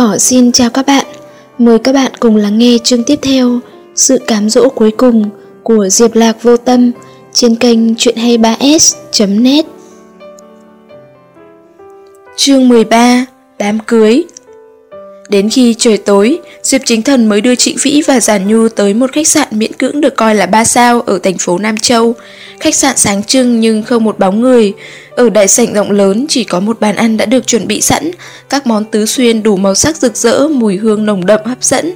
Cỏ xin chào các bạn, mời các bạn cùng lắng nghe chương tiếp theo Sự cám dỗ cuối cùng của Diệp Lạc Vô Tâm trên kênh chuyện 23s.net Chương 13 Đám cưới. Đến khi trời tối, Diệp Chính Thần mới đưa Trịnh Vĩ và Giản Nhu tới một khách sạn miễn cưỡng được coi là ba sao ở thành phố Nam Châu. Khách sạn sáng trưng nhưng không một bóng người. Ở đại sảnh rộng lớn chỉ có một bàn ăn đã được chuẩn bị sẵn, các món tứ xuyên đủ màu sắc rực rỡ, mùi hương nồng đậm hấp dẫn.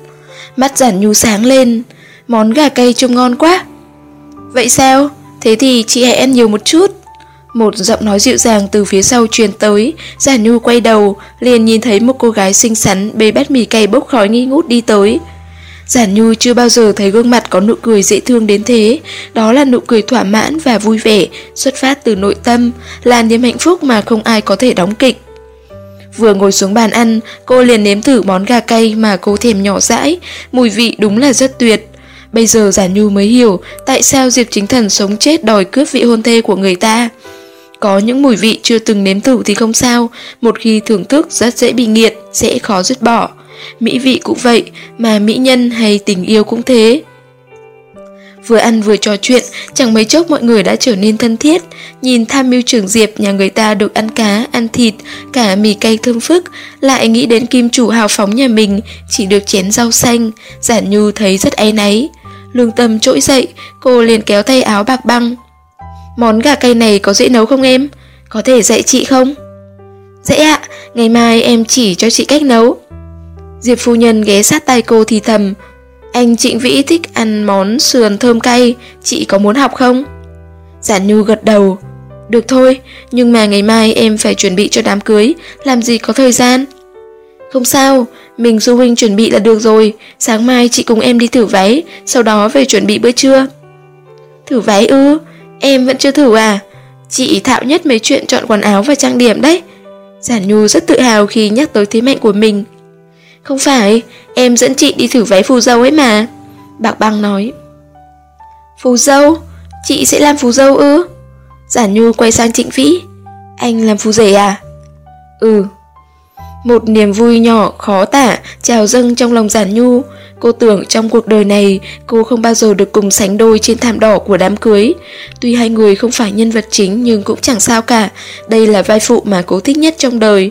Mắt Giản Nhu sáng lên, món gà cây trông ngon quá. Vậy sao? Thế thì chị hãy ăn nhiều một chút. Một giọng nói dịu dàng từ phía sau truyền tới, Già Nhu quay đầu, liền nhìn thấy một cô gái xinh xắn bê bát mì cay bốc khói nghi ngút đi tới. Già Nhu chưa bao giờ thấy gương mặt có nụ cười dễ thương đến thế, đó là nụ cười thỏa mãn và vui vẻ, xuất phát từ nội tâm, là niềm hạnh phúc mà không ai có thể đóng kịch. Vừa ngồi xuống bàn ăn, cô liền nếm thử món gà cay mà cô thèm nhỏ dãi, mùi vị đúng là rất tuyệt. Bây giờ Giả Nhu mới hiểu tại sao Diệp Chính Thần sống chết đòi cướp vị hôn thê của người ta. Có những mùi vị chưa từng nếm thử thì không sao, một khi thưởng thức rất dễ bị nghiện, sẽ khó dứt bỏ. Mỹ vị cũng vậy, mà mỹ nhân hay tình yêu cũng thế. Vừa ăn vừa trò chuyện, chẳng mấy chốc mọi người đã trở nên thân thiết. Nhìn tham mưu trưởng Diệp nhà người ta được ăn cá, ăn thịt, cả mì cay thơm phức, lại nghĩ đến kim chủ hào phóng nhà mình, chỉ được chén rau xanh, giản nhu thấy rất áy náy. Lương tâm trỗi dậy, cô liền kéo tay áo bạc băng, Món gà cay này có dễ nấu không em? Có thể dạy chị không? Dễ ạ, ngày mai em chỉ cho chị cách nấu. Diệp phu nhân ghé sát tay cô thì thầm. Anh Trịnh Vĩ thích ăn món sườn thơm cay, chị có muốn học không? Giản Nhu gật đầu. Được thôi, nhưng mà ngày mai em phải chuẩn bị cho đám cưới, làm gì có thời gian? Không sao, mình du huynh chuẩn bị là được rồi, sáng mai chị cùng em đi thử váy, sau đó về chuẩn bị bữa trưa. Thử váy ư? Em vẫn chưa thử à? Chị thạo nhất mấy chuyện chọn quần áo và trang điểm đấy. Giản Nhu rất tự hào khi nhắc tới thế mạnh của mình. Không phải, em dẫn chị đi thử váy phù dâu ấy mà. Bạc băng nói. Phù dâu? Chị sẽ làm phù dâu ư? Giản Nhu quay sang Trịnh Vĩ. Anh làm phù rể à? Ừ. Một niềm vui nhỏ khó tả trào dâng trong lòng Giản Nhu. Cô tưởng trong cuộc đời này cô không bao giờ được cùng sánh đôi trên thảm đỏ của đám cưới. Tuy hai người không phải nhân vật chính nhưng cũng chẳng sao cả, đây là vai phụ mà cô thích nhất trong đời.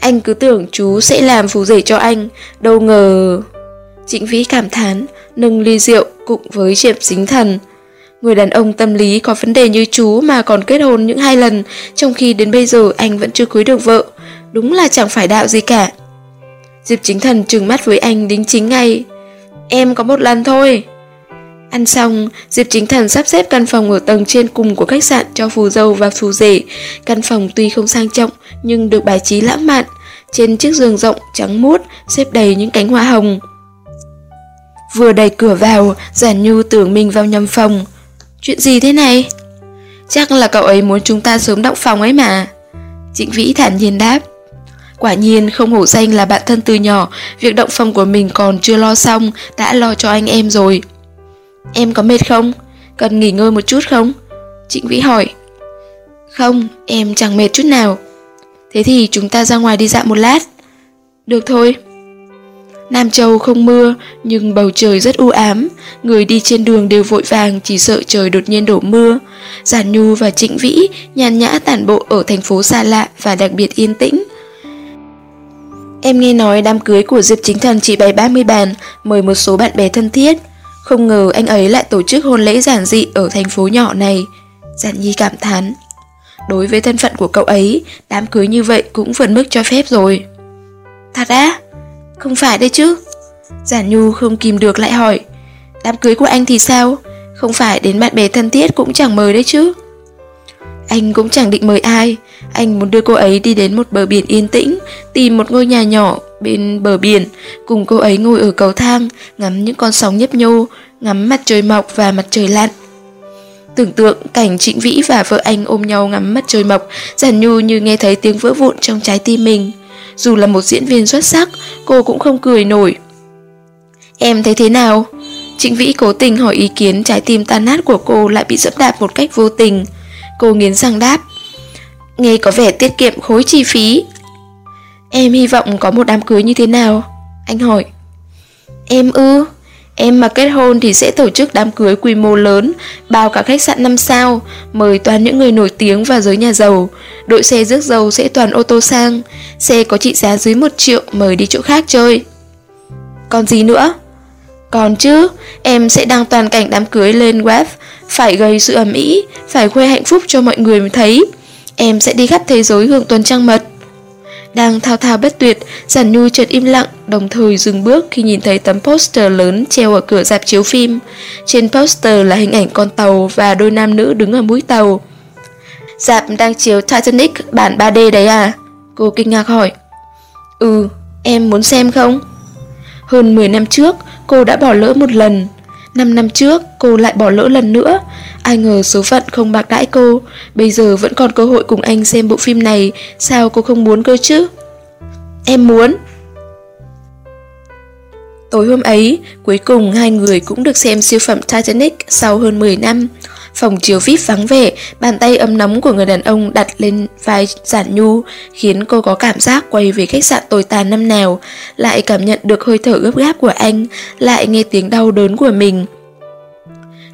Anh cứ tưởng chú sẽ làm phù rể cho anh, đâu ngờ... Trịnh Vĩ cảm thán, nâng ly rượu cùng với Diệp dính thần. Người đàn ông tâm lý có vấn đề như chú mà còn kết hôn những hai lần, trong khi đến bây giờ anh vẫn chưa cưới được vợ. Đúng là chẳng phải đạo gì cả. Diệp chính thần trừng mắt với anh đính chính ngay. Em có một lần thôi. Ăn xong, Diệp Chính Thần sắp xếp căn phòng ở tầng trên cùng của khách sạn cho phù dâu và phù rể. Căn phòng tuy không sang trọng nhưng được bài trí lãng mạn. Trên chiếc giường rộng trắng muốt xếp đầy những cánh hoa hồng. Vừa đẩy cửa vào, Giản Nhu tưởng mình vào nhầm phòng. Chuyện gì thế này? Chắc là cậu ấy muốn chúng ta sớm động phòng ấy mà. Trịnh Vĩ thản nhiên đáp. Quả nhiên không hổ danh là bạn thân từ nhỏ, việc động phòng của mình còn chưa lo xong, đã lo cho anh em rồi. Em có mệt không? Cần nghỉ ngơi một chút không? Trịnh Vĩ hỏi. Không, em chẳng mệt chút nào. Thế thì chúng ta ra ngoài đi dạo một lát. Được thôi. Nam Châu không mưa, nhưng bầu trời rất u ám, người đi trên đường đều vội vàng chỉ sợ trời đột nhiên đổ mưa. Giản Nhu và Trịnh Vĩ nhàn nhã tản bộ ở thành phố xa lạ và đặc biệt yên tĩnh. Em nghe nói đám cưới của Diệp Chính Thần chỉ bày 30 bàn, mời một số bạn bè thân thiết. Không ngờ anh ấy lại tổ chức hôn lễ giản dị ở thành phố nhỏ này. Giản Nhi cảm thán. Đối với thân phận của cậu ấy, đám cưới như vậy cũng vượt mức cho phép rồi. Thật á? Không phải đấy chứ. Giản Nhu không kìm được lại hỏi. Đám cưới của anh thì sao? Không phải đến bạn bè thân thiết cũng chẳng mời đấy chứ. Anh cũng chẳng định mời ai, anh muốn đưa cô ấy đi đến một bờ biển yên tĩnh, tìm một ngôi nhà nhỏ bên bờ biển, cùng cô ấy ngồi ở cầu thang, ngắm những con sóng nhấp nhô, ngắm mặt trời mọc và mặt trời lặn. Tưởng tượng cảnh Trịnh Vĩ và vợ anh ôm nhau ngắm mặt trời mọc, giản nhu như nghe thấy tiếng vỡ vụn trong trái tim mình. Dù là một diễn viên xuất sắc, cô cũng không cười nổi. Em thấy thế nào? Trịnh Vĩ cố tình hỏi ý kiến trái tim tan nát của cô lại bị dẫm đạp một cách vô tình. Cô nghiến răng đáp Nghe có vẻ tiết kiệm khối chi phí Em hy vọng có một đám cưới như thế nào? Anh hỏi. Em ư? Em mà kết hôn thì sẽ tổ chức đám cưới quy mô lớn, bao cả khách sạn 5 sao, mời toàn những người nổi tiếng và giới nhà giàu. Đội xe rước dầu sẽ toàn ô tô sang, xe có trị giá dưới 1 triệu mời đi chỗ khác chơi. Còn gì nữa? Còn chứ, em sẽ đăng toàn cảnh đám cưới lên web, phải gây sự ẩm ý, phải khoe hạnh phúc cho mọi người thấy. Em sẽ đi khắp thế giới hưởng tuần trăng mật. Đang thao thao bất tuyệt, Giản Nhu chợt im lặng, đồng thời dừng bước khi nhìn thấy tấm poster lớn treo ở cửa dạp chiếu phim. Trên poster là hình ảnh con tàu và đôi nam nữ đứng ở mũi tàu. Dạp đang chiếu Titanic bản 3D đấy à? Cô kinh ngạc hỏi. Ừ, em muốn xem không? Hơn 10 năm trước, cô đã bỏ lỡ một lần. 5 năm trước, cô lại bỏ lỡ lần nữa. Ai ngờ số phận không bạc đãi cô, bây giờ vẫn còn cơ hội cùng anh xem bộ phim này, sao cô không muốn cơ chứ? Em muốn. Tối hôm ấy, cuối cùng hai người cũng được xem siêu phẩm Titanic sau hơn 10 năm. Phòng chiếu VIP vắng vẻ, bàn tay ấm nóng của người đàn ông đặt lên vai giản nhu, khiến cô có cảm giác quay về khách sạn tồi tàn năm nào, lại cảm nhận được hơi thở gấp gáp của anh, lại nghe tiếng đau đớn của mình.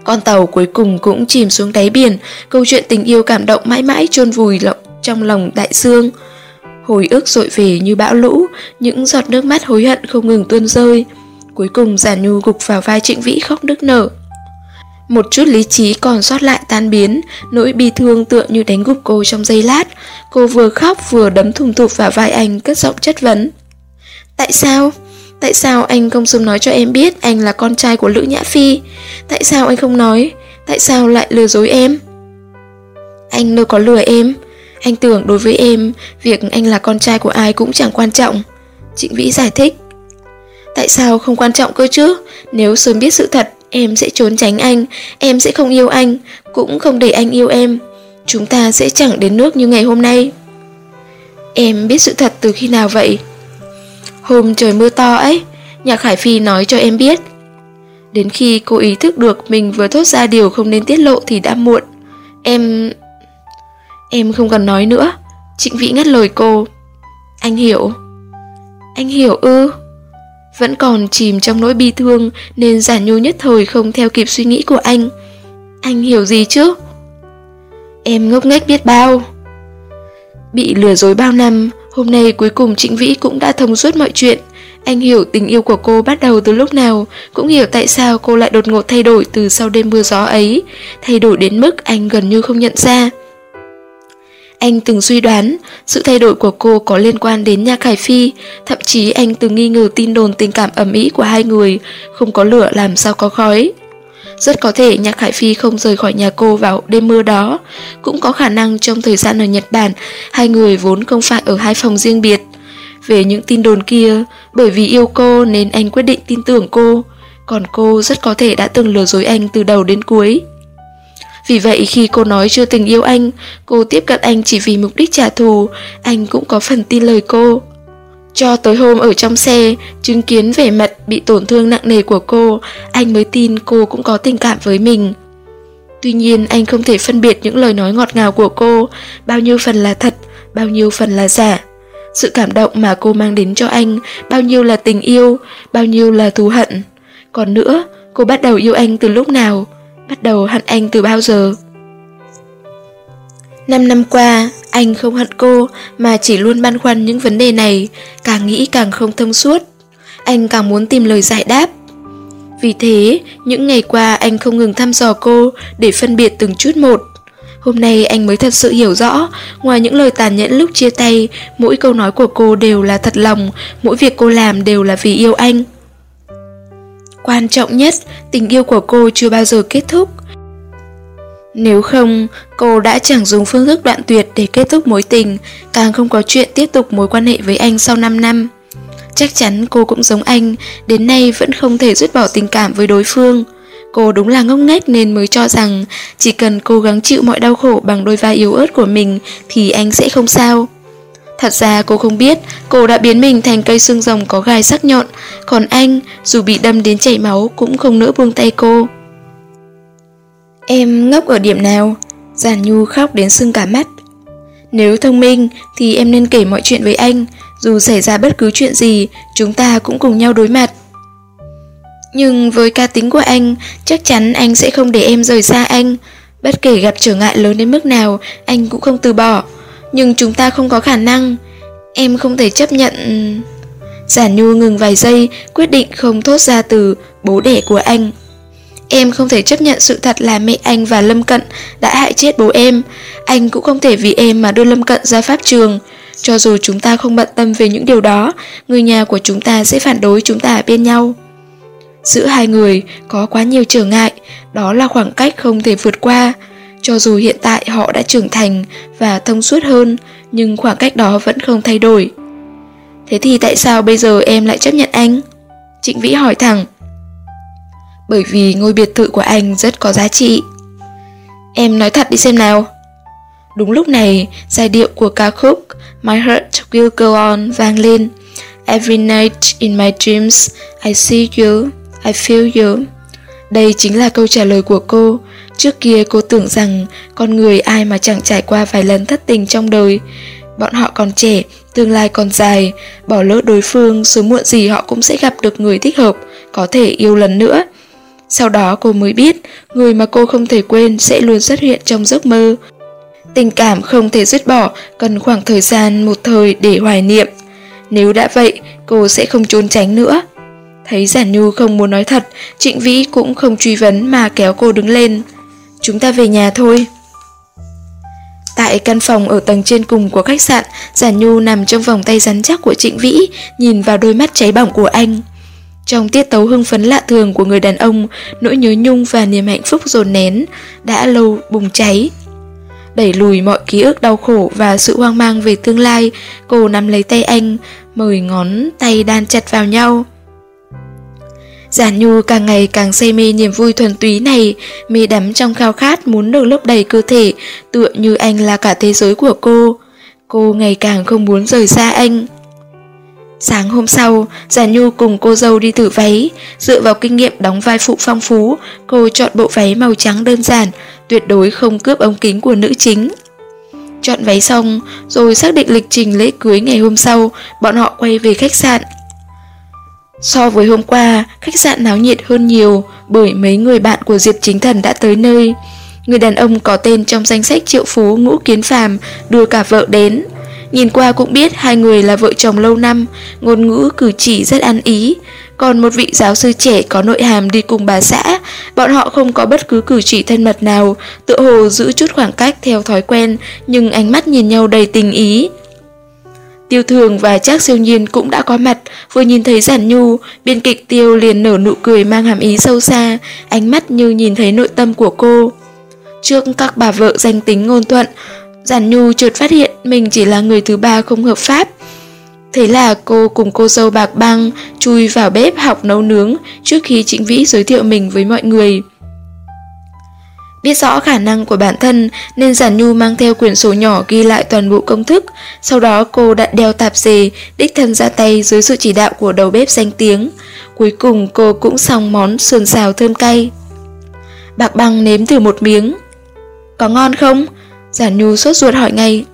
Con tàu cuối cùng cũng chìm xuống đáy biển, câu chuyện tình yêu cảm động mãi mãi chôn vùi lộng trong lòng đại dương. Hồi ức dội về như bão lũ, những giọt nước mắt hối hận không ngừng tuôn rơi. Cuối cùng Giản Nhu gục vào vai Trịnh Vĩ khóc nức nở. Một chút lý trí còn sót lại tan biến, nỗi bi thương tựa như đánh gục cô trong giây lát. Cô vừa khóc vừa đấm thùng thụp vào vai anh cất giọng chất vấn. Tại sao? Tại sao anh không sớm nói cho em biết anh là con trai của Lữ Nhã Phi? Tại sao anh không nói? Tại sao lại lừa dối em? Anh đâu có lừa em. Anh tưởng đối với em, việc anh là con trai của ai cũng chẳng quan trọng. Trịnh Vĩ giải thích. Tại sao không quan trọng cơ chứ? Nếu sớm biết sự thật, em sẽ trốn tránh anh, em sẽ không yêu anh, cũng không để anh yêu em. Chúng ta sẽ chẳng đến nước như ngày hôm nay. Em biết sự thật từ khi nào vậy? Hôm trời mưa to ấy, Nhạc Khải Phi nói cho em biết. Đến khi cô ý thức được mình vừa thốt ra điều không nên tiết lộ thì đã muộn. Em... Em không cần nói nữa. Trịnh Vĩ ngắt lời cô. Anh hiểu. Anh hiểu ư? Vẫn còn chìm trong nỗi bi thương nên giả nhu nhất thời không theo kịp suy nghĩ của anh. Anh hiểu gì chứ? Em ngốc nghếch biết bao. Bị lừa dối bao năm, Hôm nay cuối cùng Trịnh Vĩ cũng đã thông suốt mọi chuyện. Anh hiểu tình yêu của cô bắt đầu từ lúc nào, cũng hiểu tại sao cô lại đột ngột thay đổi từ sau đêm mưa gió ấy, thay đổi đến mức anh gần như không nhận ra. Anh từng suy đoán sự thay đổi của cô có liên quan đến Nha Khải Phi, thậm chí anh từng nghi ngờ tin đồn tình cảm ẩm ý của hai người, không có lửa làm sao có khói. Rất có thể Nhạc Khải Phi không rời khỏi nhà cô vào đêm mưa đó. Cũng có khả năng trong thời gian ở Nhật Bản, hai người vốn không phải ở hai phòng riêng biệt. Về những tin đồn kia, bởi vì yêu cô nên anh quyết định tin tưởng cô. Còn cô rất có thể đã từng lừa dối anh từ đầu đến cuối. Vì vậy khi cô nói chưa từng yêu anh, cô tiếp cận anh chỉ vì mục đích trả thù, anh cũng có phần tin lời cô. Cho tới hôm ở trong xe, chứng kiến vẻ mặt bị tổn thương nặng nề của cô, anh mới tin cô cũng có tình cảm với mình. Tuy nhiên anh không thể phân biệt những lời nói ngọt ngào của cô, bao nhiêu phần là thật, bao nhiêu phần là giả. Sự cảm động mà cô mang đến cho anh, bao nhiêu là tình yêu, bao nhiêu là thù hận. Còn nữa, cô bắt đầu yêu anh từ lúc nào, bắt đầu hận anh từ bao giờ. Năm năm qua, anh không hận cô mà chỉ luôn băn khoăn những vấn đề này, càng nghĩ càng không thông suốt. Anh càng muốn tìm lời giải đáp. Vì thế, những ngày qua anh không ngừng thăm dò cô để phân biệt từng chút một. Hôm nay anh mới thật sự hiểu rõ, ngoài những lời tàn nhẫn lúc chia tay, mỗi câu nói của cô đều là thật lòng, mỗi việc cô làm đều là vì yêu anh. Quan trọng nhất, tình yêu của cô chưa bao giờ kết thúc, nếu không, cô đã chẳng dùng phương thức đoạn tuyệt để kết thúc mối tình, càng không có chuyện tiếp tục mối quan hệ với anh sau 5 năm. Chắc chắn cô cũng giống anh, đến nay vẫn không thể dứt bỏ tình cảm với đối phương. Cô đúng là ngốc nghếch nên mới cho rằng chỉ cần cố gắng chịu mọi đau khổ bằng đôi vai yếu ớt của mình thì anh sẽ không sao. Thật ra cô không biết cô đã biến mình thành cây xương rồng có gai sắc nhọn, còn anh dù bị đâm đến chảy máu cũng không nỡ buông tay cô. Em ngốc ở điểm nào? giàn Nhu khóc đến sưng cả mắt. Nếu thông minh thì em nên kể mọi chuyện với anh, Dù xảy ra bất cứ chuyện gì, chúng ta cũng cùng nhau đối mặt. Nhưng với ca tính của anh, chắc chắn anh sẽ không để em rời xa anh. Bất kể gặp trở ngại lớn đến mức nào, anh cũng không từ bỏ. Nhưng chúng ta không có khả năng. Em không thể chấp nhận... Giả Nhu ngừng vài giây, quyết định không thốt ra từ bố đẻ của anh. Em không thể chấp nhận sự thật là mẹ anh và Lâm Cận đã hại chết bố em. Anh cũng không thể vì em mà đưa Lâm Cận ra pháp trường. Cho dù chúng ta không bận tâm về những điều đó, người nhà của chúng ta sẽ phản đối chúng ta ở bên nhau. Giữa hai người có quá nhiều trở ngại, đó là khoảng cách không thể vượt qua. Cho dù hiện tại họ đã trưởng thành và thông suốt hơn, nhưng khoảng cách đó vẫn không thay đổi. Thế thì tại sao bây giờ em lại chấp nhận anh? Trịnh Vĩ hỏi thẳng. Bởi vì ngôi biệt thự của anh rất có giá trị. Em nói thật đi xem nào. Đúng lúc này, giai điệu của ca khúc My Heart Will Go On vang lên. Every night in my dreams, I see you, I feel you. Đây chính là câu trả lời của cô. Trước kia cô tưởng rằng con người ai mà chẳng trải qua vài lần thất tình trong đời. Bọn họ còn trẻ, tương lai còn dài, bỏ lỡ đối phương, sớm muộn gì họ cũng sẽ gặp được người thích hợp, có thể yêu lần nữa. Sau đó cô mới biết, người mà cô không thể quên sẽ luôn xuất hiện trong giấc mơ. Tình cảm không thể dứt bỏ, cần khoảng thời gian một thời để hoài niệm. Nếu đã vậy, cô sẽ không trốn tránh nữa. Thấy Giản Nhu không muốn nói thật, Trịnh Vĩ cũng không truy vấn mà kéo cô đứng lên. Chúng ta về nhà thôi. Tại căn phòng ở tầng trên cùng của khách sạn, Giản Nhu nằm trong vòng tay rắn chắc của Trịnh Vĩ, nhìn vào đôi mắt cháy bỏng của anh. Trong tiết tấu hưng phấn lạ thường của người đàn ông, nỗi nhớ nhung và niềm hạnh phúc dồn nén đã lâu bùng cháy. Đẩy lùi mọi ký ức đau khổ và sự hoang mang về tương lai, cô nắm lấy tay anh, mời ngón tay đan chặt vào nhau. Giản Nhu càng ngày càng say mê niềm vui thuần túy này, mê đắm trong khao khát muốn được lấp đầy cơ thể, tựa như anh là cả thế giới của cô. Cô ngày càng không muốn rời xa anh. Sáng hôm sau, Giản Nhu cùng cô dâu đi thử váy. Dựa vào kinh nghiệm đóng vai phụ phong phú, cô chọn bộ váy màu trắng đơn giản, tuyệt đối không cướp ống kính của nữ chính. Chọn váy xong, rồi xác định lịch trình lễ cưới ngày hôm sau, bọn họ quay về khách sạn. So với hôm qua, khách sạn náo nhiệt hơn nhiều bởi mấy người bạn của Diệp Chính Thần đã tới nơi. Người đàn ông có tên trong danh sách triệu phú ngũ kiến phàm đưa cả vợ đến. Nhìn qua cũng biết hai người là vợ chồng lâu năm, ngôn ngữ cử chỉ rất ăn ý. Còn một vị giáo sư trẻ có nội hàm đi cùng bà xã, bọn họ không có bất cứ cử chỉ thân mật nào, tựa hồ giữ chút khoảng cách theo thói quen, nhưng ánh mắt nhìn nhau đầy tình ý. Tiêu thường và Trác siêu nhiên cũng đã có mặt, vừa nhìn thấy giản nhu, biên kịch tiêu liền nở nụ cười mang hàm ý sâu xa, ánh mắt như nhìn thấy nội tâm của cô. Trước các bà vợ danh tính ngôn thuận, giản nhu chợt phát hiện mình chỉ là người thứ ba không hợp pháp. Thế là cô cùng cô dâu bạc băng chui vào bếp học nấu nướng trước khi Trịnh Vĩ giới thiệu mình với mọi người. Biết rõ khả năng của bản thân nên Giản Nhu mang theo quyển sổ nhỏ ghi lại toàn bộ công thức, sau đó cô đã đeo tạp dề, đích thân ra tay dưới sự chỉ đạo của đầu bếp danh tiếng. Cuối cùng cô cũng xong món sườn xào thơm cay. Bạc băng nếm thử một miếng. Có ngon không? Giản Nhu sốt ruột hỏi ngay.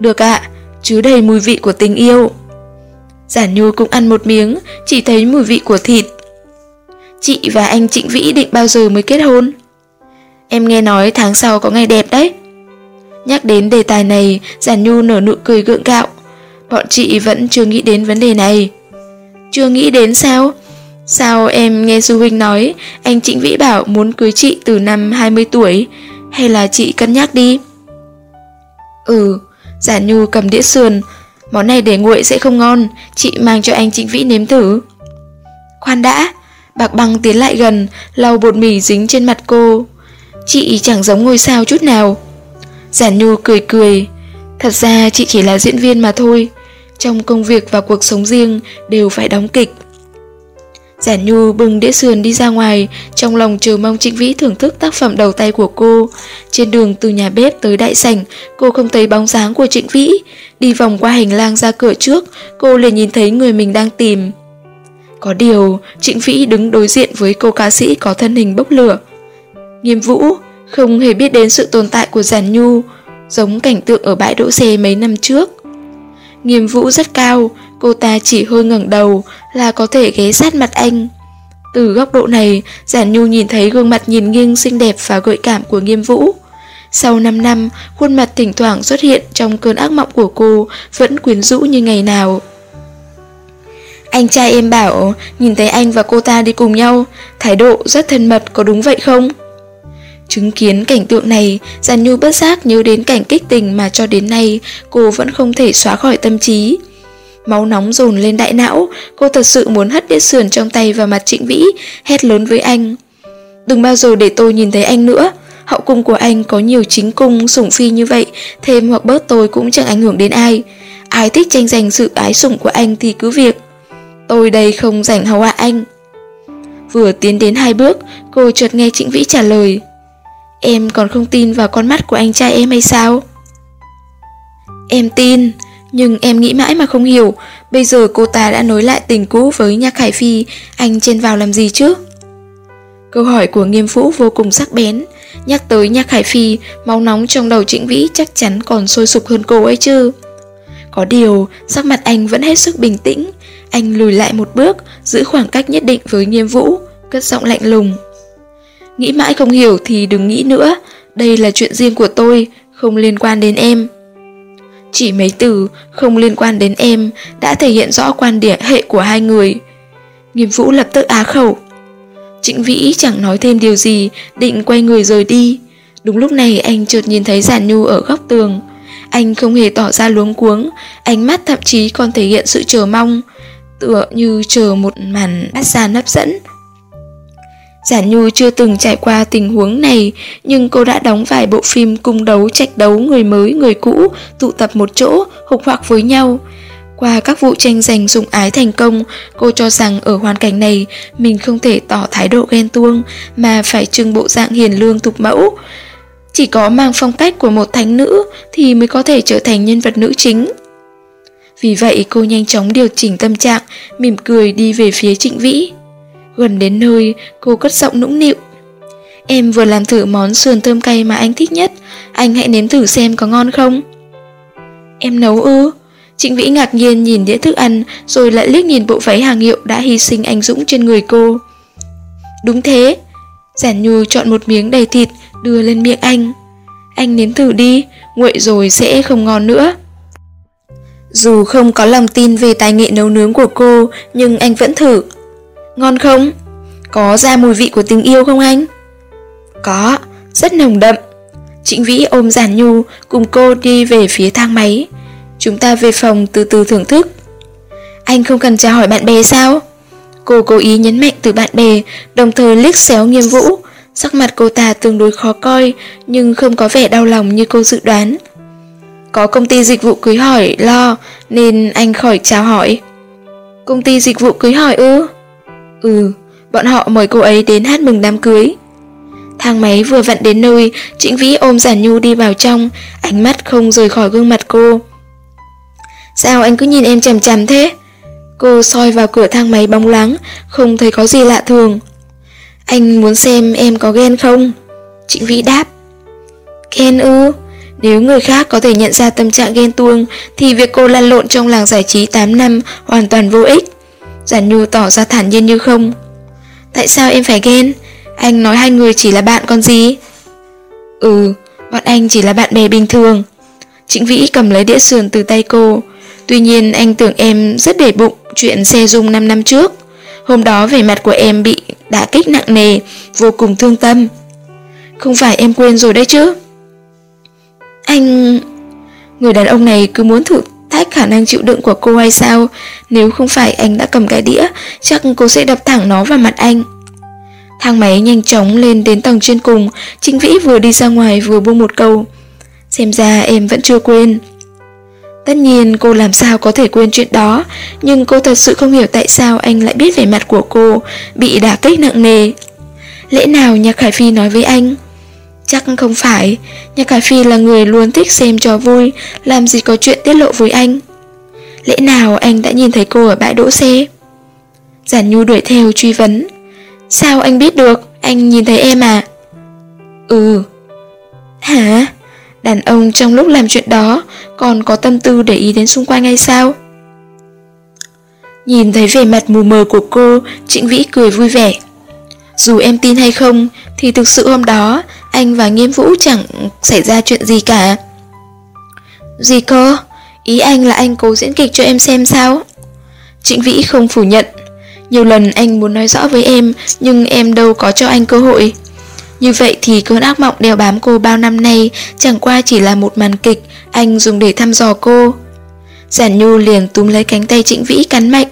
Được ạ, chứa đầy mùi vị của tình yêu. Giản Nhu cũng ăn một miếng, chỉ thấy mùi vị của thịt. Chị và anh Trịnh Vĩ định bao giờ mới kết hôn? Em nghe nói tháng sau có ngày đẹp đấy. Nhắc đến đề tài này, Giản Nhu nở nụ cười gượng gạo. Bọn chị vẫn chưa nghĩ đến vấn đề này. Chưa nghĩ đến sao? Sao em nghe Du Huynh nói anh Trịnh Vĩ bảo muốn cưới chị từ năm 20 tuổi? Hay là chị cân nhắc đi? Ừ, Giản Nhu cầm đĩa sườn. Món này để nguội sẽ không ngon, chị mang cho anh Trịnh Vĩ nếm thử. Khoan đã, Bạc băng tiến lại gần, lau bột mì dính trên mặt cô. Chị chẳng giống ngôi sao chút nào. Giản Nhu cười cười. Thật ra chị chỉ là diễn viên mà thôi. Trong công việc và cuộc sống riêng Đều phải đóng kịch. Giản Nhu bưng đĩa sườn đi ra ngoài, Trong lòng chờ mong Trịnh Vĩ thưởng thức tác phẩm đầu tay của cô. Trên đường từ nhà bếp tới đại sảnh, Cô không thấy bóng dáng của Trịnh Vĩ. Đi vòng qua hành lang ra cửa trước, Cô liền nhìn thấy người mình đang tìm. Có điều, Trịnh Vĩ đứng đối diện với cô ca sĩ có thân hình bốc lửa. Nghiêm Vũ không hề biết đến sự tồn tại của Giản Nhu, giống cảnh tượng ở bãi đỗ xe mấy năm trước. Nghiêm vũ rất cao, cô ta chỉ hơi ngẩng đầu là có thể ghé sát mặt anh. Từ góc độ này, Giản Nhu nhìn thấy gương mặt nhìn nghiêng xinh đẹp và gợi cảm của Nghiêm Vũ. Sau 5 năm, khuôn mặt thỉnh thoảng xuất hiện trong cơn ác mộng của cô vẫn quyến rũ như ngày nào. Anh trai em bảo nhìn thấy anh và cô ta đi cùng nhau, thái độ rất thân mật có đúng vậy không? Chứng kiến cảnh tượng này, Giàn Nhu bất giác nhớ đến cảnh kích tình mà cho đến nay cô vẫn không thể xóa khỏi tâm trí. Máu nóng dồn lên đại não, cô thật sự muốn hất đĩa sườn trong tay vào mặt Trịnh Vĩ, hét lớn với anh. Đừng bao giờ để tôi nhìn thấy anh nữa, hậu cung của anh có nhiều chính cung, sủng phi như vậy, thêm hoặc bớt tôi cũng chẳng ảnh hưởng đến ai. Ai thích tranh giành sự ái sủng của anh thì cứ việc. Tôi đây không rảnh hầu hạ anh. Vừa tiến đến hai bước, cô chợt nghe Trịnh Vĩ trả lời. Em còn không tin vào con mắt của anh trai em hay sao? Em tin, nhưng em nghĩ mãi mà không hiểu, bây giờ cô ta đã nối lại tình cũ với Nhạc Khải Phi, anh trên vào làm gì chứ? Câu hỏi của nghiêm phũ vô cùng sắc bén, nhắc tới Nhạc Khải Phi, máu nóng trong đầu Trịnh Vĩ chắc chắn còn sôi sục hơn cô ấy chứ. Có điều, sắc mặt anh vẫn hết sức bình tĩnh, anh lùi lại một bước, giữ khoảng cách nhất định với nghiêm vũ, cất giọng lạnh lùng. Nghĩ mãi không hiểu thì đừng nghĩ nữa, đây là chuyện riêng của tôi, không liên quan đến em. Chỉ mấy từ không liên quan đến em đã thể hiện rõ quan điểm hệ của hai người. Nghiêm Vũ lập tức á khẩu. Trịnh Vĩ chẳng nói thêm điều gì, định quay người rời đi. Đúng lúc này anh chợt nhìn thấy Giản Nhu ở góc tường. Anh không hề tỏ ra luống cuống, ánh mắt thậm chí còn thể hiện sự chờ mong, tựa như chờ một màn bắt ra nấp dẫn. Giản Nhu chưa từng trải qua tình huống này, nhưng cô đã đóng vài bộ phim cung đấu trạch đấu người mới người cũ tụ tập một chỗ, hục hoặc với nhau. Qua các vụ tranh giành dụng ái thành công, cô cho rằng ở hoàn cảnh này mình không thể tỏ thái độ ghen tuông mà phải trưng bộ dạng hiền lương tục mẫu. Chỉ có mang phong cách của một thánh nữ thì mới có thể trở thành nhân vật nữ chính. Vì vậy cô nhanh chóng điều chỉnh tâm trạng, mỉm cười đi về phía Trịnh Vĩ. Gần đến nơi, cô cất giọng nũng nịu. Em vừa làm thử món sườn thơm cay mà anh thích nhất, anh hãy nếm thử xem có ngon không? Em nấu ư? Trịnh Vĩ ngạc nhiên nhìn đĩa thức ăn rồi lại liếc nhìn bộ váy hàng hiệu đã hy sinh anh Dũng trên người cô. Đúng thế. Giản Nhu chọn một miếng đầy thịt đưa lên miệng anh. Anh nếm thử đi, nguội rồi sẽ không ngon nữa. Dù không có lòng tin về tài nghệ nấu nướng của cô, nhưng anh vẫn thử. Ngon không? Có ra mùi vị của tình yêu không anh? Có, rất nồng đậm. Trịnh Vĩ ôm Giản Nhu cùng cô đi về phía thang máy. Chúng ta về phòng từ từ thưởng thức. Anh không cần chào hỏi bạn bè sao? Cô cố ý nhấn mạnh từ bạn bè, đồng thời liếc xéo nghiêm vũ. Sắc mặt cô ta tương đối khó coi, nhưng không có vẻ đau lòng như cô dự đoán. Có công ty dịch vụ cưới hỏi lo, nên anh khỏi chào hỏi. Công ty dịch vụ cưới hỏi ư? Ừ, bọn họ mời cô ấy đến hát mừng đám cưới. Thang máy vừa vặn đến nơi, Trịnh Vĩ ôm Giản Nhu đi vào trong, ánh mắt không rời khỏi gương mặt cô. Sao anh cứ nhìn em chằm chằm thế? Cô soi vào cửa thang máy bóng lắng, không thấy có gì lạ thường. Anh muốn xem em có ghen không? Trịnh Vĩ đáp. Ghen ư? Nếu người khác có thể nhận ra tâm trạng ghen tuông, thì việc cô lăn lộn trong làng giải trí 8 năm hoàn toàn vô ích. Giản Nhu tỏ ra thản nhiên như không. Tại sao em phải ghen? Anh nói hai người chỉ là bạn còn gì? Ừ, bọn anh chỉ là bạn bè bình thường. Trịnh Vĩ cầm lấy đĩa sườn từ tay cô. Tuy nhiên anh tưởng em rất để bụng chuyện xe dung 5 năm trước. Hôm đó vẻ mặt của em bị đả kích nặng nề, vô cùng thương tâm. Không phải em quên rồi đấy chứ? Anh... Người đàn ông này cứ muốn thử thách khả năng chịu đựng của cô hay sao? Nếu không phải anh đã cầm cái đĩa, Chắc cô sẽ đập thẳng nó vào mặt anh. Thang máy nhanh chóng lên đến tầng trên cùng Trinh Vĩ vừa đi ra ngoài vừa buông một câu. Xem ra em vẫn chưa quên. Tất nhiên cô làm sao có thể quên chuyện đó, Nhưng cô thật sự không hiểu tại sao anh lại biết vẻ mặt của cô Bị đả kích nặng nề. Lẽ nào Nhạc Khải Phi nói với anh Chắc không phải, nhà cà Phi là người luôn thích xem trò vui, làm gì có chuyện tiết lộ với anh. Lẽ nào anh đã nhìn thấy cô ở bãi đỗ xe? Giản Nhu đuổi theo truy vấn. Sao anh biết được, anh nhìn thấy em à? Ừ. Hả? Đàn ông trong lúc làm chuyện đó còn có tâm tư để ý đến xung quanh hay sao? Nhìn thấy vẻ mặt mù mờ của cô, Trịnh Vĩ cười vui vẻ. Dù em tin hay không, thì thực sự hôm đó, anh và Nghiêm Vũ chẳng xảy ra chuyện gì cả. Gì cơ? Ý anh là anh cố diễn kịch cho em xem sao? Trịnh Vĩ không phủ nhận. Nhiều lần anh muốn nói rõ với em, nhưng em đâu có cho anh cơ hội. Như vậy thì cơn ác mộng đeo bám cô bao năm nay chẳng qua chỉ là một màn kịch anh dùng để thăm dò cô. Giản Nhu liền túm lấy cánh tay Trịnh Vĩ cắn mạnh.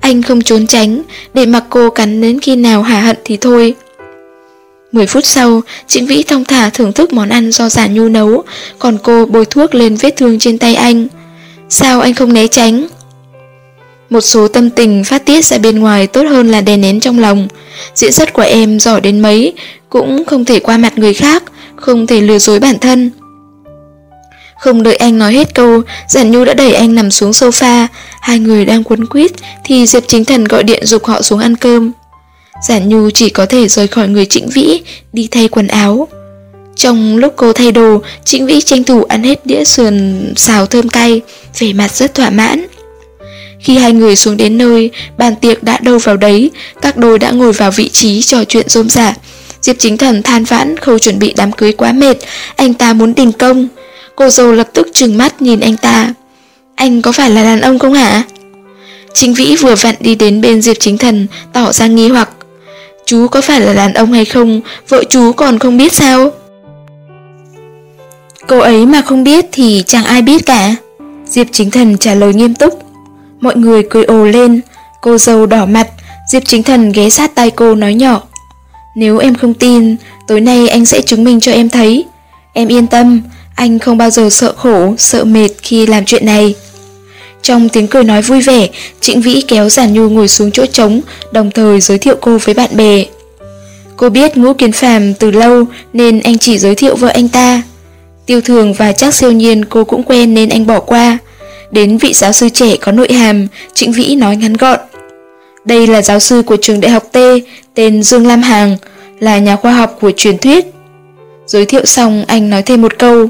Anh không trốn tránh, để mặc cô cắn đến khi nào hả hận thì thôi. 10 phút sau, Trịnh Vĩ thông thả thưởng thức món ăn do giả Nhu nấu, còn cô bôi thuốc lên vết thương trên tay anh. Sao anh không né tránh? Một số tâm tình phát tiết ra bên ngoài tốt hơn là đè nén trong lòng. Diễn xuất của em giỏi đến mấy, cũng không thể qua mặt người khác, không thể lừa dối bản thân. Không đợi anh nói hết câu, Giản Nhu đã đẩy anh nằm xuống sofa, hai người đang quấn quýt thì Diệp Chính Thần gọi điện dục họ xuống ăn cơm. Giản Nhu chỉ có thể rời khỏi người Trịnh Vĩ, đi thay quần áo. Trong lúc cô thay đồ, Trịnh Vĩ tranh thủ ăn hết đĩa sườn xào thơm cay, vẻ mặt rất thỏa mãn. Khi hai người xuống đến nơi, bàn tiệc đã đâu vào đấy, các đôi đã ngồi vào vị trí trò chuyện rôm rả. Diệp Chính Thần than vãn khâu chuẩn bị đám cưới quá mệt, anh ta muốn đình công. Cô dâu lập tức trừng mắt nhìn anh ta. Anh có phải là đàn ông không hả? Chính Vĩ vừa vặn đi đến bên Diệp Chính Thần, tỏ ra nghi hoặc. Chú có phải là đàn ông hay không, vợ chú còn không biết sao? Cô ấy mà không biết thì chẳng ai biết cả. Diệp Chính Thần trả lời nghiêm túc. Mọi người cười ồ lên, cô dâu đỏ mặt, Diệp Chính Thần ghé sát tay cô nói nhỏ. Nếu em không tin, tối nay anh sẽ chứng minh cho em thấy. Em yên tâm, anh không bao giờ sợ khổ, sợ mệt khi làm chuyện này. Trong tiếng cười nói vui vẻ, Trịnh Vĩ kéo Giản Nhu ngồi xuống chỗ trống, đồng thời giới thiệu cô với bạn bè. Cô biết Ngũ Kiến Phàm từ lâu nên anh chỉ giới thiệu vợ anh ta. Tiêu Thường và chắc siêu nhiên cô cũng quen nên anh bỏ qua. Đến vị giáo sư trẻ có nội hàm, Trịnh Vĩ nói ngắn gọn. Đây là giáo sư của trường đại học T, tên Dương Lam Hàng, là nhà khoa học của truyền thuyết. Giới thiệu xong anh nói thêm một câu.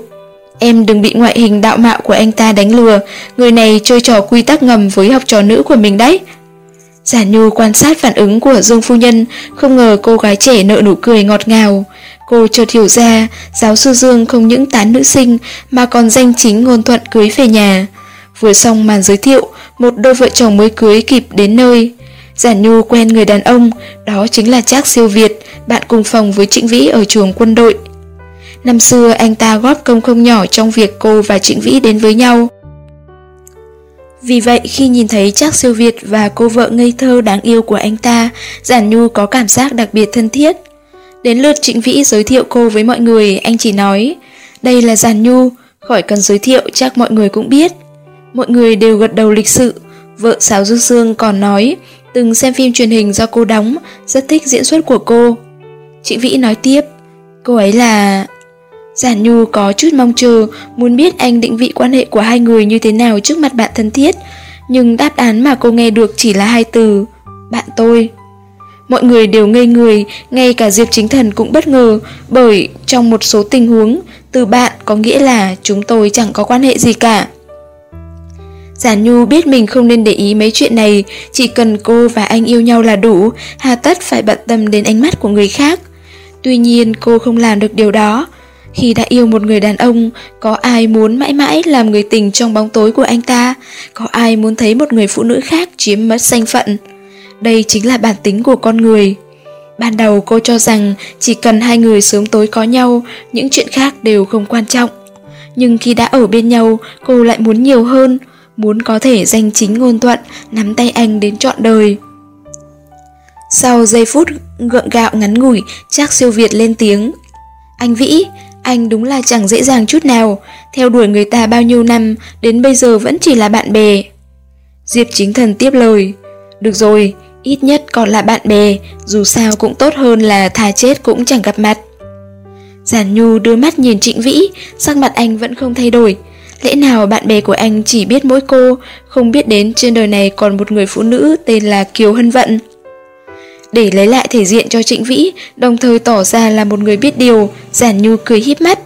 Em đừng bị ngoại hình đạo mạo của anh ta đánh lừa, người này chơi trò quy tắc ngầm với học trò nữ của mình đấy. Giả Nhu quan sát phản ứng của Dương Phu Nhân, không ngờ cô gái trẻ nợ nụ cười ngọt ngào. Cô chợt hiểu ra, giáo sư Dương không những tán nữ sinh mà còn danh chính ngôn thuận cưới về nhà. Vừa xong màn giới thiệu, một đôi vợ chồng mới cưới kịp đến nơi. Giản Nhu quen người đàn ông, đó chính là Trác Siêu Việt, bạn cùng phòng với Trịnh Vĩ ở trường quân đội. Năm xưa anh ta góp công không nhỏ trong việc cô và Trịnh Vĩ đến với nhau. Vì vậy khi nhìn thấy Trác Siêu Việt và cô vợ ngây thơ đáng yêu của anh ta, Giản Nhu có cảm giác đặc biệt thân thiết. Đến lượt Trịnh Vĩ giới thiệu cô với mọi người, anh chỉ nói, đây là Giản Nhu, khỏi cần giới thiệu chắc mọi người cũng biết. Mọi người đều gật đầu lịch sự, vợ Sáo Du Sương còn nói, từng xem phim truyền hình do cô đóng, rất thích diễn xuất của cô. Trịnh Vĩ nói tiếp, cô ấy là... Giản Nhu có chút mong chờ, muốn biết anh định vị quan hệ của hai người như thế nào trước mặt bạn thân thiết, nhưng đáp án mà cô nghe được chỉ là hai từ, bạn tôi. Mọi người đều ngây người, ngay cả Diệp Chính Thần cũng bất ngờ, bởi trong một số tình huống, từ bạn có nghĩa là chúng tôi chẳng có quan hệ gì cả. Giản Nhu biết mình không nên để ý mấy chuyện này, chỉ cần cô và anh yêu nhau là đủ, hà tất phải bận tâm đến ánh mắt của người khác. Tuy nhiên cô không làm được điều đó. Khi đã yêu một người đàn ông, có ai muốn mãi mãi làm người tình trong bóng tối của anh ta? Có ai muốn thấy một người phụ nữ khác chiếm mất danh phận? Đây chính là bản tính của con người. Ban đầu cô cho rằng chỉ cần hai người sớm tối có nhau, những chuyện khác đều không quan trọng. Nhưng khi đã ở bên nhau, cô lại muốn nhiều hơn, muốn có thể danh chính ngôn thuận, nắm tay anh đến trọn đời. Sau giây phút gượng gạo ngắn ngủi, chắc siêu Việt lên tiếng. Anh Vĩ, anh đúng là chẳng dễ dàng chút nào, theo đuổi người ta bao nhiêu năm, đến bây giờ vẫn chỉ là bạn bè. Diệp chính thần tiếp lời. Được rồi, ít nhất còn là bạn bè, dù sao cũng tốt hơn là thà chết cũng chẳng gặp mặt. Giản Nhu đưa mắt nhìn Trịnh Vĩ, sắc mặt anh vẫn không thay đổi, Lẽ nào bạn bè của anh chỉ biết mỗi cô, không biết đến trên đời này còn một người phụ nữ tên là Kiều Hân Vận? Để lấy lại thể diện cho Trịnh Vĩ, đồng thời tỏ ra là một người biết điều, giản nhu cười híp mắt.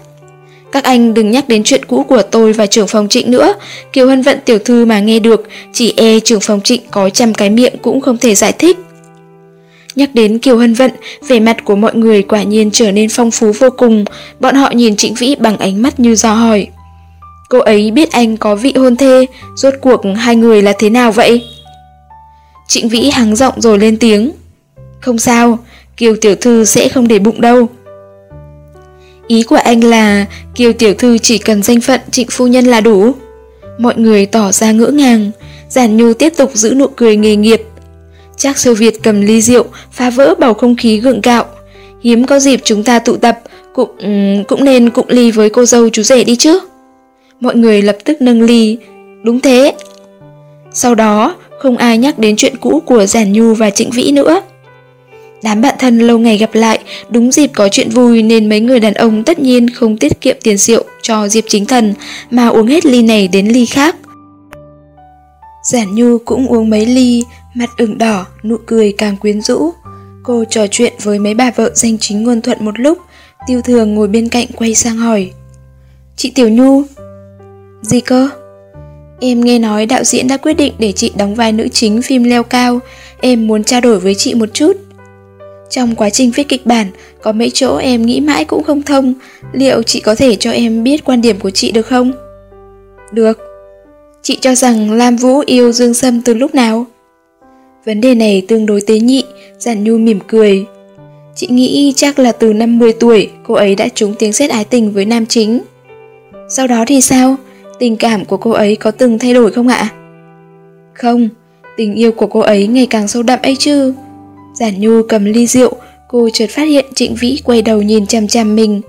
Các anh đừng nhắc đến chuyện cũ của tôi và trưởng phòng trịnh nữa. Kiều Hân Vận tiểu thư mà nghe được, chỉ e trưởng phòng trịnh có trăm cái miệng cũng không thể giải thích. Nhắc đến Kiều Hân Vận, vẻ mặt của mọi người quả nhiên trở nên phong phú vô cùng. Bọn họ nhìn Trịnh Vĩ bằng ánh mắt như do hỏi. Cô ấy biết anh có vị hôn thê, rốt cuộc hai người là thế nào vậy? Trịnh Vĩ hắng giọng rồi lên tiếng. Không sao, Kiều Tiểu Thư sẽ không để bụng đâu. Ý của anh là Kiều Tiểu Thư chỉ cần danh phận trịnh phu nhân là đủ. Mọi người tỏ ra ngỡ ngàng, Giản Nhu tiếp tục giữ nụ cười nghề nghiệp. Chắc siêu Việt cầm ly rượu, phá vỡ bầu không khí gượng gạo. Hiếm có dịp chúng ta tụ tập, cũng, cũng nên cụng ly với cô dâu chú rể đi chứ. Mọi người lập tức nâng ly. Đúng thế. Sau đó, không ai nhắc đến chuyện cũ của Giản Nhu và Trịnh Vĩ nữa. Đám bạn thân lâu ngày gặp lại, đúng dịp có chuyện vui nên mấy người đàn ông tất nhiên không tiết kiệm tiền rượu cho Diệp Chính Thần mà uống hết ly này đến ly khác. Giản Nhu cũng uống mấy ly, mặt ửng đỏ, nụ cười càng quyến rũ. Cô trò chuyện với mấy bà vợ danh chính ngôn thuận một lúc, tiêu thường ngồi bên cạnh quay sang hỏi. Chị Tiểu Nhu, gì cơ? Em nghe nói đạo diễn đã quyết định để chị đóng vai nữ chính phim leo cao, em muốn trao đổi với chị một chút. Trong quá trình viết kịch bản, có mấy chỗ em nghĩ mãi cũng không thông, liệu chị có thể cho em biết quan điểm của chị được không? Được. Chị cho rằng Lam Vũ yêu Dương Sâm từ lúc nào? Vấn đề này tương đối tế nhị, Giản Nhu mỉm cười. Chị nghĩ chắc là từ năm 10 tuổi, cô ấy đã trúng tiếng xét ái tình với nam chính. Sau đó thì sao? Tình cảm của cô ấy có từng thay đổi không ạ? Không, tình yêu của cô ấy ngày càng sâu đậm ấy chứ. Giản Nhu cầm ly rượu, cô chợt phát hiện Trịnh Vĩ quay đầu nhìn chằm chằm mình.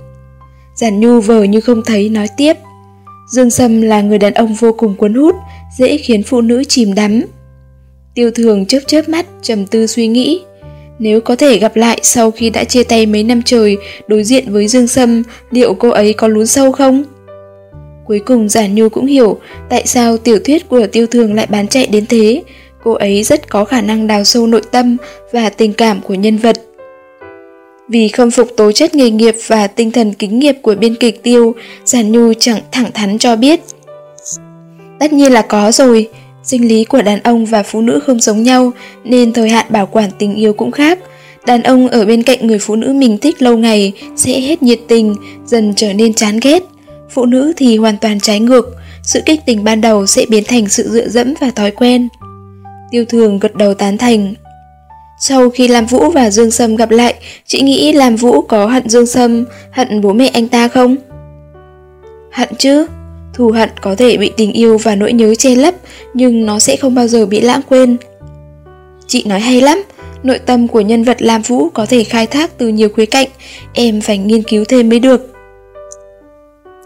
Giản Nhu vờ như không thấy nói tiếp. Dương Sâm là người đàn ông vô cùng cuốn hút, dễ khiến phụ nữ chìm đắm. Tiêu thường chớp chớp mắt, trầm tư suy nghĩ. Nếu có thể gặp lại sau khi đã chia tay mấy năm trời đối diện với Dương Sâm, liệu cô ấy có lún sâu không? Cuối cùng Giản Nhu cũng hiểu tại sao tiểu thuyết của tiêu thường lại bán chạy đến thế. Cô ấy rất có khả năng đào sâu nội tâm và tình cảm của nhân vật. Vì khâm phục tố chất nghề nghiệp và tinh thần kính nghiệp của biên kịch tiêu, Giản Nhu chẳng thẳng thắn cho biết. Tất nhiên là có rồi, sinh lý của đàn ông và phụ nữ không giống nhau nên thời hạn bảo quản tình yêu cũng khác. Đàn ông ở bên cạnh người phụ nữ mình thích lâu ngày sẽ hết nhiệt tình, dần trở nên chán ghét phụ nữ thì hoàn toàn trái ngược, sự kích tình ban đầu sẽ biến thành sự dựa dẫm và thói quen. Tiêu thường gật đầu tán thành. Sau khi Lam Vũ và Dương Sâm gặp lại, chị nghĩ Lam Vũ có hận Dương Sâm, hận bố mẹ anh ta không? Hận chứ, thù hận có thể bị tình yêu và nỗi nhớ che lấp, nhưng nó sẽ không bao giờ bị lãng quên. Chị nói hay lắm, nội tâm của nhân vật Lam Vũ có thể khai thác từ nhiều khía cạnh, em phải nghiên cứu thêm mới được.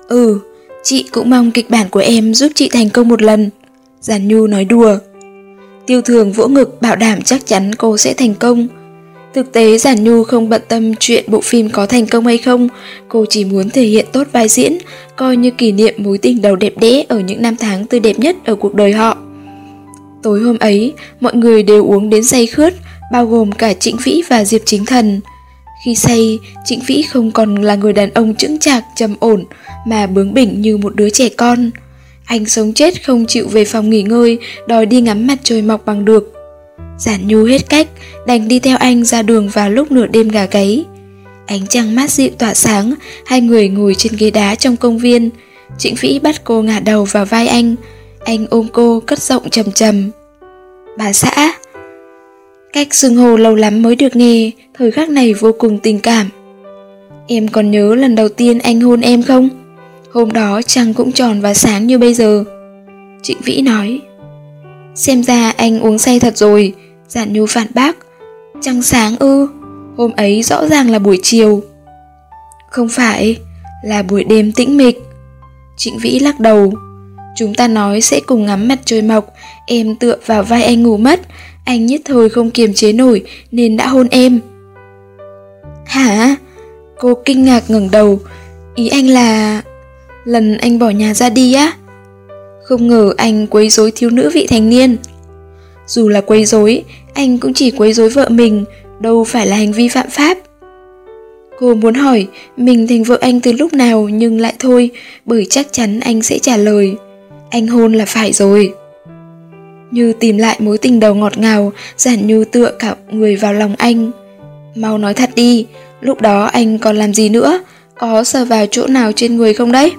Ừ, chị cũng mong kịch bản của em giúp chị thành công một lần. Giản Nhu nói đùa. Tiêu thường vỗ ngực bảo đảm chắc chắn cô sẽ thành công. Thực tế Giản Nhu không bận tâm chuyện bộ phim có thành công hay không, cô chỉ muốn thể hiện tốt vai diễn, coi như kỷ niệm mối tình đầu đẹp đẽ ở những năm tháng tươi đẹp nhất ở cuộc đời họ. Tối hôm ấy, mọi người đều uống đến say khướt, bao gồm cả Trịnh Vĩ và Diệp Chính Thần. Khi say, Trịnh Vĩ không còn là người đàn ông chững chạc, trầm ổn, mà bướng bỉnh như một đứa trẻ con. Anh sống chết không chịu về phòng nghỉ ngơi, đòi đi ngắm mặt trời mọc bằng được. Giản nhu hết cách, đành đi theo anh ra đường vào lúc nửa đêm gà gáy. Ánh trăng mát dịu tỏa sáng, hai người ngồi trên ghế đá trong công viên. Trịnh Vĩ bắt cô ngả đầu vào vai anh, anh ôm cô cất giọng trầm trầm. Bà xã, Cách xưng hô lâu lắm mới được nghe, thời khắc này vô cùng tình cảm. Em còn nhớ lần đầu tiên anh hôn em không? Hôm đó trăng cũng tròn và sáng như bây giờ. Trịnh Vĩ nói. Xem ra anh uống say thật rồi, Giản Nhu phản bác. Trăng sáng ư, hôm ấy rõ ràng là buổi chiều. Không phải, là buổi đêm tĩnh mịch. Trịnh Vĩ lắc đầu. Chúng ta nói sẽ cùng ngắm mặt trời mọc, em tựa vào vai anh ngủ mất, anh nhất thời không kiềm chế nổi nên đã hôn em. Hả? Cô kinh ngạc ngẩng đầu, ý anh là... Lần anh bỏ nhà ra đi á? Không ngờ anh quấy rối thiếu nữ vị thành niên. Dù là quấy rối, anh cũng chỉ quấy rối vợ mình, đâu phải là hành vi phạm pháp. Cô muốn hỏi mình thành vợ anh từ lúc nào nhưng lại thôi, bởi chắc chắn anh sẽ trả lời. Anh hôn là phải rồi. Như tìm lại mối tình đầu ngọt ngào, giản như tựa cả người vào lòng anh. Mau nói thật đi, lúc đó anh còn làm gì nữa? Có sờ vào chỗ nào trên người không đấy?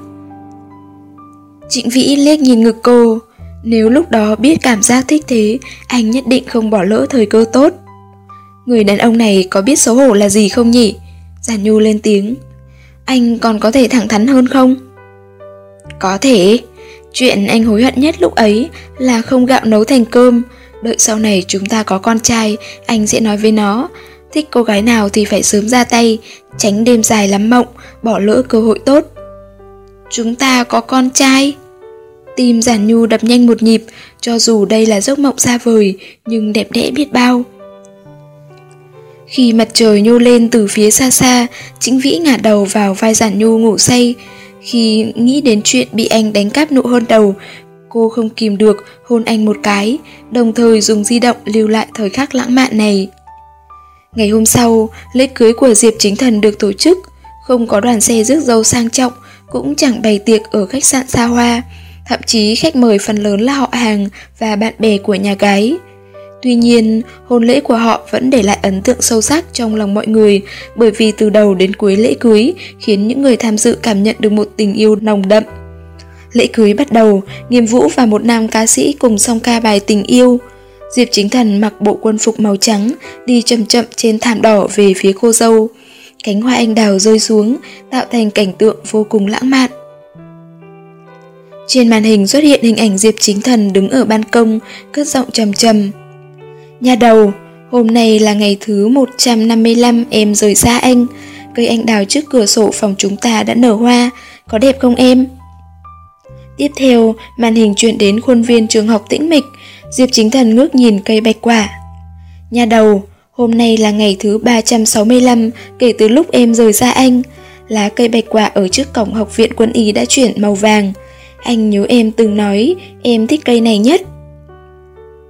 Trịnh Vĩ liếc nhìn ngực cô. Nếu lúc đó biết cảm giác thích thế, anh nhất định không bỏ lỡ thời cơ tốt. Người đàn ông này có biết xấu hổ là gì không nhỉ? Giản Nhu lên tiếng. Anh còn có thể thẳng thắn hơn không? Có thể. Chuyện anh hối hận nhất lúc ấy là không gạo nấu thành cơm. Đợi sau này chúng ta có con trai, anh sẽ nói với nó. Thích cô gái nào thì phải sớm ra tay, tránh đêm dài lắm mộng, bỏ lỡ cơ hội tốt. Chúng ta có con trai. Tim giản nhu đập nhanh một nhịp, cho dù đây là giấc mộng xa vời, nhưng đẹp đẽ biết bao. Khi mặt trời nhô lên từ phía xa xa, Chính Vĩ ngả đầu vào vai giản nhu ngủ say. Khi nghĩ đến chuyện bị anh đánh cắp nụ hôn đầu, cô không kìm được hôn anh một cái, đồng thời dùng di động lưu lại thời khắc lãng mạn này. Ngày hôm sau, lễ cưới của Diệp Chính Thần được tổ chức, không có đoàn xe rước dâu sang trọng, cũng chẳng bày tiệc ở khách sạn xa hoa, thậm chí khách mời phần lớn là họ hàng và bạn bè của nhà gái. Tuy nhiên, hôn lễ của họ vẫn để lại ấn tượng sâu sắc trong lòng mọi người bởi vì từ đầu đến cuối lễ cưới khiến những người tham dự cảm nhận được một tình yêu nồng đậm. Lễ cưới bắt đầu, Nghiêm Vũ và một nam ca sĩ cùng song ca bài tình yêu. Diệp Chính Thần mặc bộ quân phục màu trắng, đi chậm chậm trên thảm đỏ về phía cô dâu. Cánh hoa anh đào rơi xuống, tạo thành cảnh tượng vô cùng lãng mạn. Trên màn hình xuất hiện hình ảnh Diệp Chính Thần đứng ở ban công, cất giọng trầm trầm. Nhà đầu, hôm nay là ngày thứ 155 em rời xa anh. Cây anh đào trước cửa sổ phòng chúng ta đã nở hoa, có đẹp không em? Tiếp theo, màn hình chuyển đến khuôn viên trường học tĩnh mịch, Diệp Chính Thần ngước nhìn cây bạch quả. Nhà đầu, hôm nay là ngày thứ 365 kể từ lúc em rời xa anh. Lá cây bạch quả ở trước cổng học viện quân y đã chuyển màu vàng. Anh nhớ em từng nói em thích cây này nhất.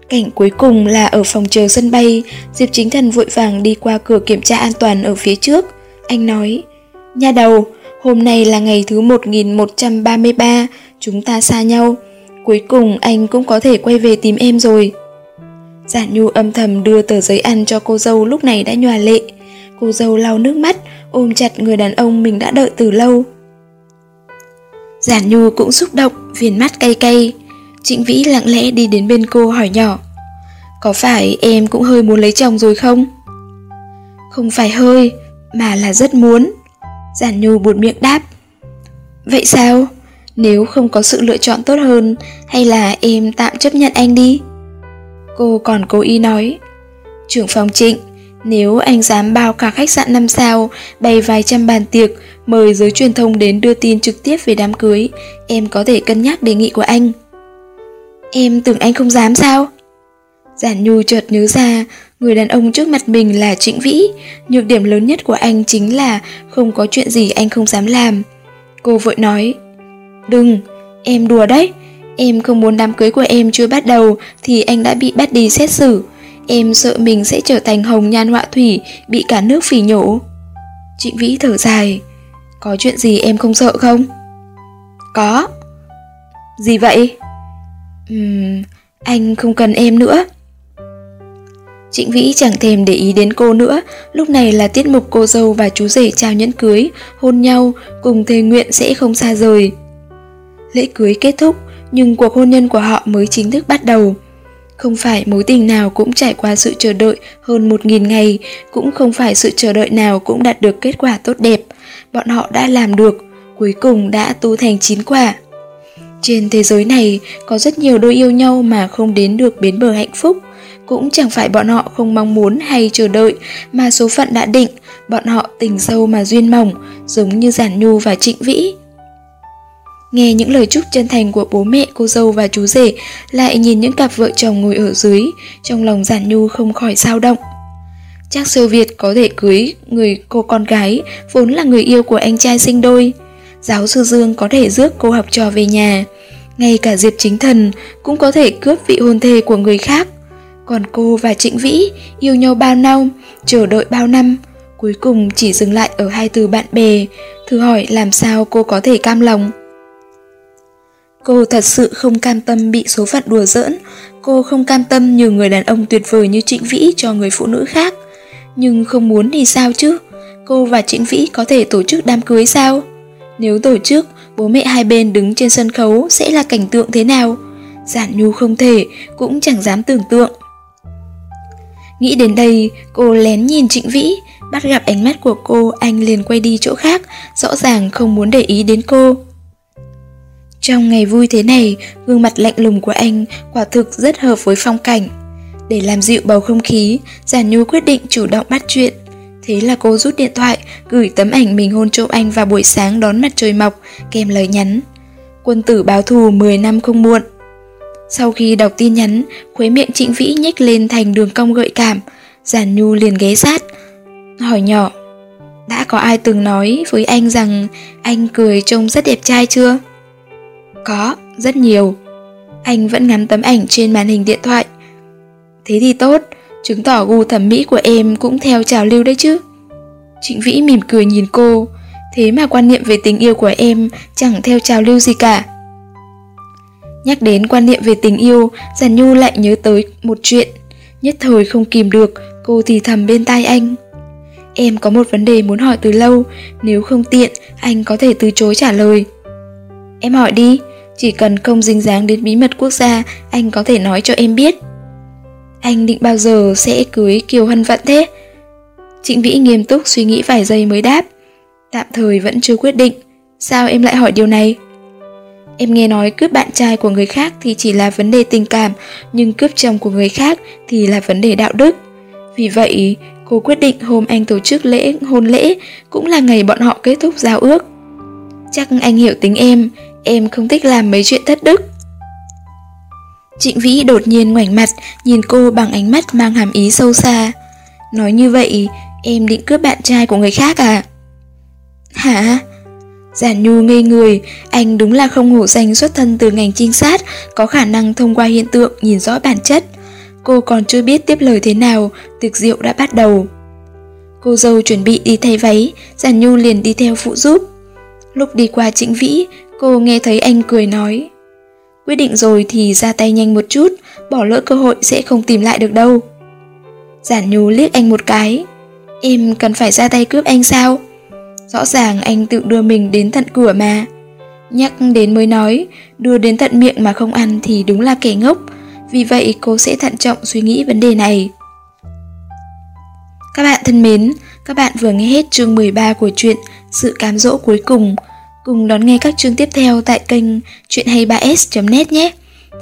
Cảnh cuối cùng là ở phòng chờ sân bay, Diệp Chính Thần vội vàng đi qua cửa kiểm tra an toàn ở phía trước. Anh nói, Nhà đầu, hôm nay là ngày thứ 1133, chúng ta xa nhau. Cuối cùng anh cũng có thể quay về tìm em rồi. Giản Nhu âm thầm đưa tờ giấy ăn cho cô dâu lúc này đã nhòa lệ. Cô dâu lau nước mắt, ôm chặt người đàn ông mình đã đợi từ lâu. Giản Nhu cũng xúc động, viền mắt cay cay. Trịnh Vĩ lặng lẽ đi đến bên cô hỏi nhỏ. Có phải em cũng hơi muốn lấy chồng rồi không? Không phải hơi, mà là rất muốn. Giản Nhu buột miệng đáp. Vậy sao? Nếu không có sự lựa chọn tốt hơn, hay là em tạm chấp nhận anh đi? Cô còn cố ý nói. Trưởng phòng trịnh, nếu anh dám bao cả khách sạn 5 sao, bày vài trăm bàn tiệc, mời giới truyền thông đến đưa tin trực tiếp về đám cưới, em có thể cân nhắc đề nghị của anh. Em tưởng anh không dám sao? Giản Nhu chợt nhớ ra, người đàn ông trước mặt mình là Trịnh Vĩ, nhược điểm lớn nhất của anh chính là không có chuyện gì anh không dám làm. Cô vội nói, đừng, em đùa đấy, em không muốn đám cưới của em chưa bắt đầu thì anh đã bị bắt đi xét xử. Em sợ mình sẽ trở thành hồng nhan họa thủy, bị cả nước phỉ nhổ. Trịnh Vĩ thở dài, có chuyện gì em không sợ không? Có. Gì vậy? Ừm, anh không cần em nữa. Trịnh Vĩ chẳng thèm để ý đến cô nữa, lúc này là tiết mục cô dâu và chú rể trao nhẫn cưới, hôn nhau, cùng thề nguyện sẽ không xa rời. Lễ cưới kết thúc, nhưng cuộc hôn nhân của họ mới chính thức bắt đầu. Không phải mối tình nào cũng trải qua sự chờ đợi hơn một nghìn ngày, cũng không phải sự chờ đợi nào cũng đạt được kết quả tốt đẹp. Bọn họ đã làm được, cuối cùng đã tu thành chín quả. Trên thế giới này có rất nhiều đôi yêu nhau mà không đến được bến bờ hạnh phúc. Cũng chẳng phải bọn họ không mong muốn hay chờ đợi mà số phận đã định, bọn họ tình sâu mà duyên mỏng, giống như Giản Nhu và Trịnh Vĩ. Nghe những lời chúc chân thành của bố mẹ, cô dâu và chú rể, lại nhìn những cặp vợ chồng ngồi ở dưới, trong lòng Giản Nhu không khỏi sao động. Chắc siêu Việt có thể cưới người cô con gái, vốn là người yêu của anh trai sinh đôi. Giáo sư Dương có thể rước cô học trò về nhà. Ngay cả Diệp Chính Thần cũng có thể cướp vị hôn thê của người khác. Còn cô và Trịnh Vĩ yêu nhau bao năm, chờ đợi bao năm, Cuối cùng chỉ dừng lại ở hai từ bạn bè, thử hỏi làm sao cô có thể cam lòng. Cô thật sự không cam tâm bị số phận đùa giỡn, cô không cam tâm nhường người đàn ông tuyệt vời như Trịnh Vĩ cho người phụ nữ khác. Nhưng không muốn thì sao chứ? Cô và Trịnh Vĩ có thể tổ chức đám cưới sao? Nếu tổ chức, bố mẹ hai bên đứng trên sân khấu sẽ là cảnh tượng thế nào? Giản Nhu không thể, cũng chẳng dám tưởng tượng. Nghĩ đến đây, cô lén nhìn Trịnh Vĩ, bắt gặp ánh mắt của cô, anh liền quay đi chỗ khác, rõ ràng không muốn để ý đến cô. Trong ngày vui thế này, gương mặt lạnh lùng của anh quả thực rất hợp với phong cảnh. Để làm dịu bầu không khí, Giản Nhu quyết định chủ động bắt chuyện. Thế là cô rút điện thoại, gửi tấm ảnh mình hôn trộm anh vào buổi sáng đón mặt trời mọc, kèm lời nhắn. Quân tử báo thù 10 năm không muộn. Sau khi đọc tin nhắn, khuế miệng Trịnh Vĩ nhếch lên thành đường cong gợi cảm, Giản Nhu liền ghé sát, hỏi nhỏ, đã có ai từng nói với anh rằng anh cười trông rất đẹp trai chưa? Có, rất nhiều. Anh vẫn ngắm tấm ảnh trên màn hình điện thoại. Thế thì tốt, chứng tỏ gu thẩm mỹ của em cũng theo trào lưu đấy chứ. Trịnh Vĩ mỉm cười nhìn cô, thế mà quan niệm về tình yêu của em chẳng theo trào lưu gì cả. Nhắc đến quan niệm về tình yêu, Giản Nhu lại nhớ tới một chuyện. Nhất thời không kìm được, cô thì thầm bên tai anh. Em có một vấn đề muốn hỏi từ lâu, nếu không tiện, anh có thể từ chối trả lời. Em hỏi đi, chỉ cần không dính dáng đến bí mật quốc gia, anh có thể nói cho em biết. Anh định bao giờ sẽ cưới Kiều Hân Vận thế? Trịnh Vĩ nghiêm túc suy nghĩ vài giây mới đáp. Tạm thời vẫn chưa quyết định. Sao em lại hỏi điều này? Em nghe nói cướp bạn trai của người khác thì chỉ là vấn đề tình cảm, nhưng cướp chồng của người khác thì là vấn đề đạo đức. Vì vậy, cô quyết định hôm anh tổ chức lễ hôn lễ cũng là ngày bọn họ kết thúc giao ước. Chắc anh hiểu tính em, em không thích làm mấy chuyện thất đức. Trịnh Vĩ đột nhiên ngoảnh mặt, nhìn cô bằng ánh mắt mang hàm ý sâu xa. Nói như vậy, em định cướp bạn trai của người khác à? Hả? Giản Nhu ngây người, anh đúng là không hổ danh xuất thân từ ngành trinh sát, có khả năng thông qua hiện tượng nhìn rõ bản chất. Cô còn chưa biết tiếp lời thế nào, tiệc rượu đã bắt đầu. Cô dâu chuẩn bị đi thay váy, Giản Nhu liền đi theo phụ giúp. Lúc đi qua Trịnh Vĩ, cô nghe thấy anh cười nói Quyết định rồi thì ra tay nhanh một chút, bỏ lỡ cơ hội sẽ không tìm lại được đâu. Giản Nhu liếc anh một cái Em cần phải ra tay cướp anh sao? Rõ ràng anh tự đưa mình đến tận cửa mà. Nhắc đến mới nói, đưa đến tận miệng mà không ăn thì đúng là kẻ ngốc. Vì vậy cô sẽ thận trọng suy nghĩ vấn đề này. Các bạn thân mến, các bạn vừa nghe hết chương 13 của truyện Sự cám dỗ cuối cùng. Cùng đón nghe các chương tiếp theo tại kênh chuyện hay 3s.net nhé.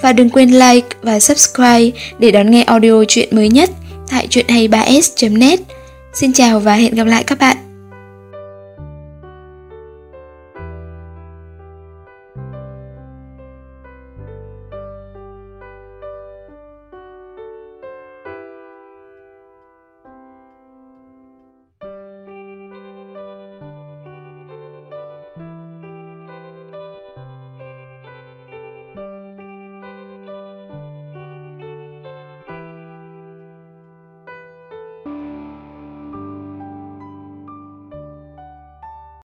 Và đừng quên like và subscribe để đón nghe audio chuyện mới nhất tại chuyện hay 3s.net. Xin chào và hẹn gặp lại các bạn.